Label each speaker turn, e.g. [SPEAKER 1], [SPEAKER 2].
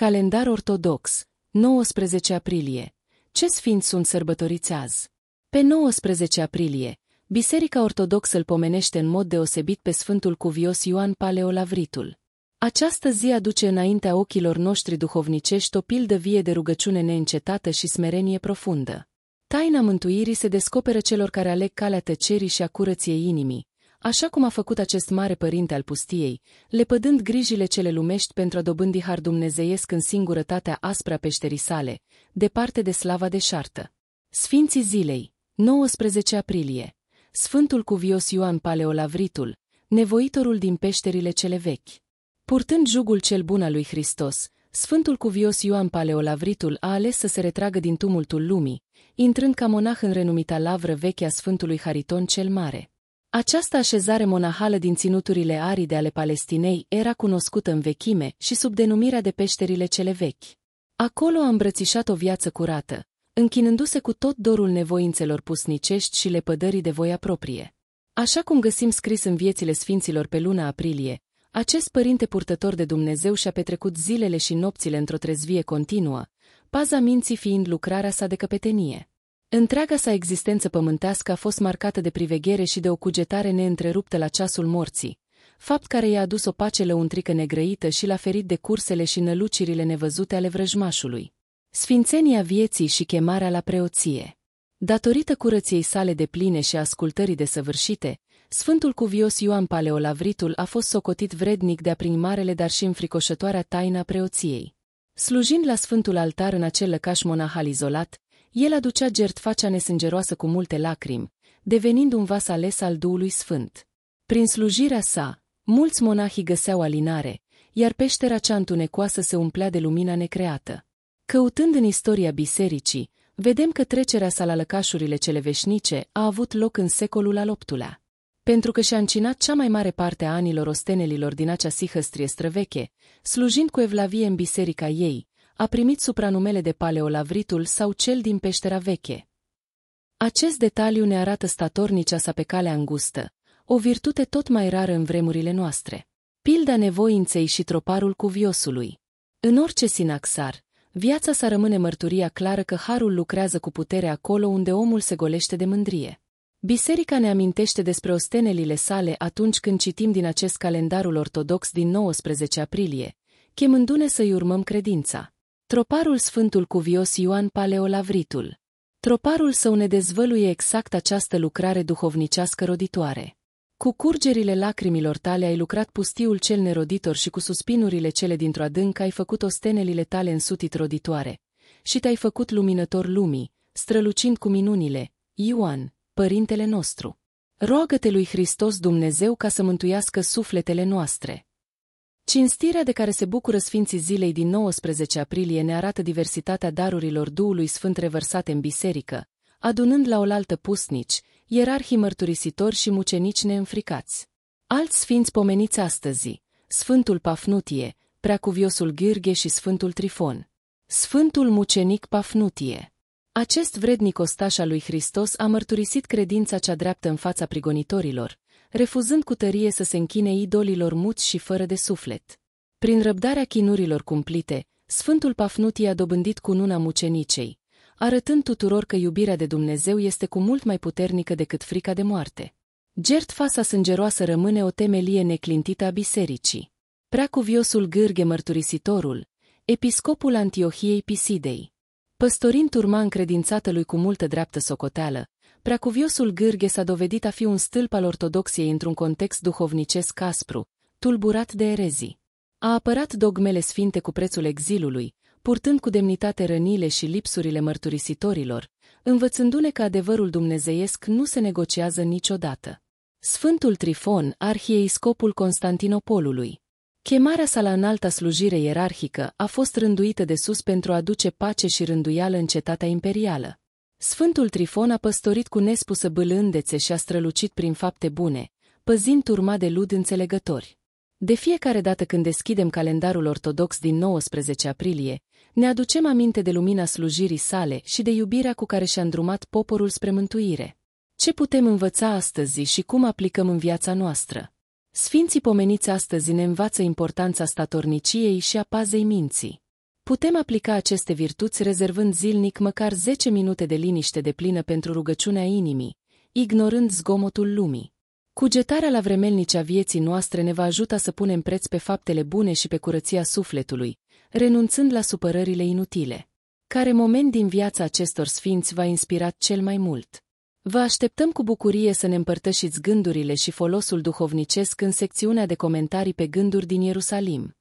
[SPEAKER 1] Calendar ortodox, 19 aprilie. Ce sfinți sunt sărbătoriți azi? Pe 19 aprilie, Biserica Ortodoxă îl pomenește în mod deosebit pe Sfântul Cuvios Ioan Paleolavritul. Această zi aduce înaintea ochilor noștri duhovnicești o pildă vie de rugăciune neîncetată și smerenie profundă. Taina mântuirii se descoperă celor care aleg calea tăcerii și a curăției inimii, așa cum a făcut acest mare părinte al pustiei, lepădând grijile cele lumești pentru a dobândi har dumnezeiesc în singurătatea aspra peșterii sale, departe de slava deșartă. Sfinții zilei, 19 aprilie, Sfântul Cuvios Ioan Paleolavritul, nevoitorul din peșterile cele vechi. Purtând jugul cel bun al lui Hristos, Sfântul Cuvios Ioan Paleolavritul a ales să se retragă din tumultul lumii, intrând ca monah în renumita lavră veche a Sfântului Hariton cel Mare. Această așezare monahală din ținuturile aride ale Palestinei era cunoscută în vechime și sub denumirea de peșterile cele vechi. Acolo a îmbrățișat o viață curată, închinându-se cu tot dorul nevoințelor pusnicești și lepădării de voia proprie. Așa cum găsim scris în viețile sfinților pe luna aprilie, acest părinte purtător de Dumnezeu și-a petrecut zilele și nopțile într-o trezvie continuă, paza minții fiind lucrarea sa de căpetenie. Întreaga sa existență pământească a fost marcată de priveghere și de o cugetare neîntreruptă la ceasul morții, fapt care i-a adus o pace lăuntrică negrăită și l-a ferit de cursele și nălucirile nevăzute ale vrăjmașului. Sfințenia vieții și chemarea la preoție. Datorită curăției sale de pline și ascultării de săvârșite, Sfântul Cuvios Ioan Paleolavritul a fost socotit vrednic de a prin marele, dar și înfricoșătoarea taina preoției. Slujind la Sfântul Altar în acel lăcaș monahal izolat, el aducea gertfacea nesângeroasă cu multe lacrimi, devenind un vas ales al Duhului Sfânt. Prin slujirea sa, mulți monahii găseau alinare, iar peștera cea întunecoasă se umplea de lumina necreată. Căutând în istoria bisericii, vedem că trecerea sa la lăcașurile cele veșnice a avut loc în secolul al VIII-lea. Pentru că și-a încinat cea mai mare parte a anilor ostenelilor din acea sihăstrie străveche, slujind cu evlavie în biserica ei, a primit supranumele de Paleolavritul sau cel din peștera veche. Acest detaliu ne arată statornicea sa pe calea îngustă, o virtute tot mai rară în vremurile noastre. Pilda nevoinței și troparul cuviosului. În orice sinaxar, viața sa rămâne mărturia clară că harul lucrează cu putere acolo unde omul se golește de mândrie. Biserica ne amintește despre ostenelile sale atunci când citim din acest calendarul ortodox din 19 aprilie, chemându-ne să-i urmăm credința. Troparul Sfântul Cuvios Ioan Paleolavritul. Troparul său ne dezvăluie exact această lucrare duhovnicească roditoare. Cu curgerile lacrimilor tale ai lucrat pustiul cel neroditor și cu suspinurile cele dintr-o adâncă ai făcut ostenelile tale însutit roditoare. Și te-ai făcut luminător lumii, strălucind cu minunile, Ioan, Părintele nostru. Roagă-te lui Hristos Dumnezeu ca să mântuiască sufletele noastre. Cinstirea de care se bucură Sfinții Zilei din 19 aprilie ne arată diversitatea darurilor Duhului Sfânt revărsate în biserică, adunând la oaltă pusnici, ierarhii mărturisitori și mucenici neînfricați. Alți sfinți pomeniți astăzi, Sfântul Pafnutie, Preacuviosul Gârghe și Sfântul Trifon. Sfântul Mucenic Pafnutie Acest vrednic ostaș al lui Hristos a mărturisit credința cea dreaptă în fața prigonitorilor, refuzând cu tărie să se închine idolilor muți și fără de suflet. Prin răbdarea chinurilor cumplite, Sfântul Pafnutie a dobândit cununa mucenicei, arătând tuturor că iubirea de Dumnezeu este cu mult mai puternică decât frica de moarte. Gertfa sângeroasă rămâne o temelie neclintită a bisericii. Preacuviosul Gârghe Mărturisitorul, episcopul Antiohiei Pisidei. Păstorind turma încredințată lui cu multă dreaptă socoteală, Preacuviosul Gârghe s-a dovedit a fi un stâlp al ortodoxiei într-un context duhovnicesc aspru, tulburat de erezii. A apărat dogmele sfinte cu prețul exilului, purtând cu demnitate rănile și lipsurile mărturisitorilor, învățându-ne că adevărul dumnezeiesc nu se negociază niciodată. Sfântul Trifon, arhieiscopul Constantinopolului. Chemarea sa la înalta slujire ierarhică a fost rânduită de sus pentru a aduce pace și rânduială în cetatea imperială. Sfântul Trifon a păstorit cu nespusă bâlândețe și a strălucit prin fapte bune, păzind turma de lud înțelegători. De fiecare dată când deschidem calendarul ortodox din 19 aprilie, ne aducem aminte de lumina slujirii sale și de iubirea cu care și-a îndrumat poporul spre mântuire. Ce putem învăța astăzi și cum aplicăm în viața noastră? Sfinții pomeniți astăzi ne învață importanța statorniciei și a pazei minții. Putem aplica aceste virtuți rezervând zilnic măcar 10 minute de liniște de plină pentru rugăciunea inimii, ignorând zgomotul lumii. Cugetarea la vremelnicea vieții noastre ne va ajuta să punem preț pe faptele bune și pe curăția sufletului, renunțând la supărările inutile. Care moment din viața acestor sfinți v-a inspirat cel mai mult? Vă așteptăm cu bucurie să ne împărtășiți gândurile și folosul duhovnicesc în secțiunea de comentarii pe gânduri din Ierusalim.